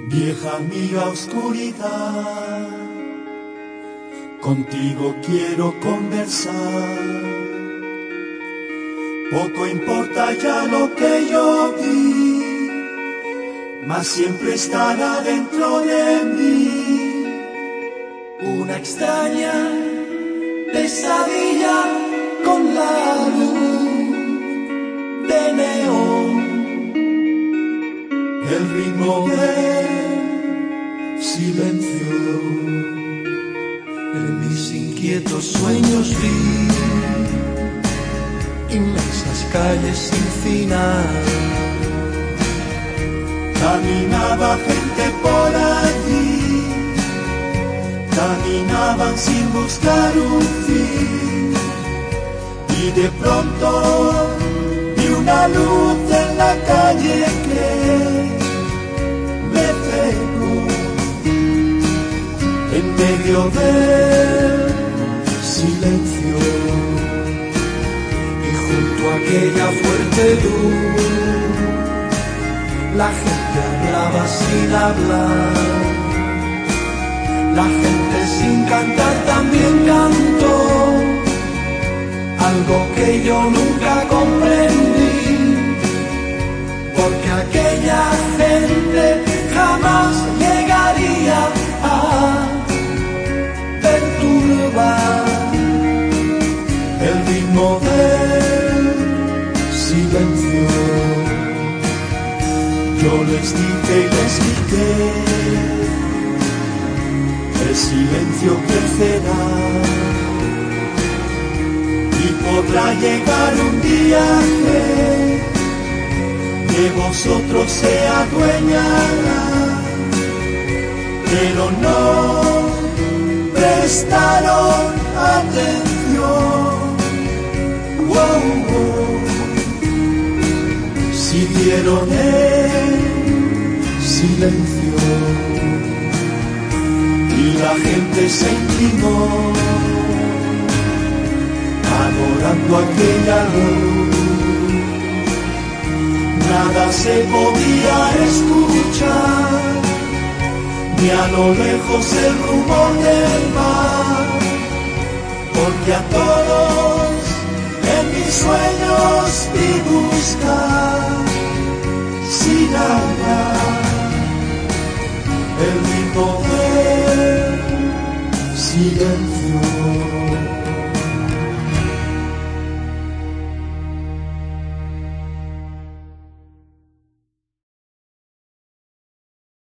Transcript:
Vieja amiga oscuridad, contigo quiero conversar. Poco importa ya lo que yo vi, mas siempre estará dentro de mí una extraña pesadilla con la luz de neón, el ritmo del silencio. En mis inquietos sueños vi inmensas calles sin final. Caminaba gente por allí, caminaban sin buscar un fin. Y de pronto vi una luz en la calle que medio del silencio. Y junto a aquella fuerte luz la gente hablaba sin hablar. La gente sin cantar también cantó algo que yo nunca comprendí silencio. Yo les dije y les dije, el silencio crecerá y podrá llegar un día que de vosotros se adueñará, pero no prestaron atención. Siguieron en silencio y la gente se inclinó adorando aquella luz. Nada se podía escuchar, ni a lo lejos el rumor del mar, porque a todos 你的酒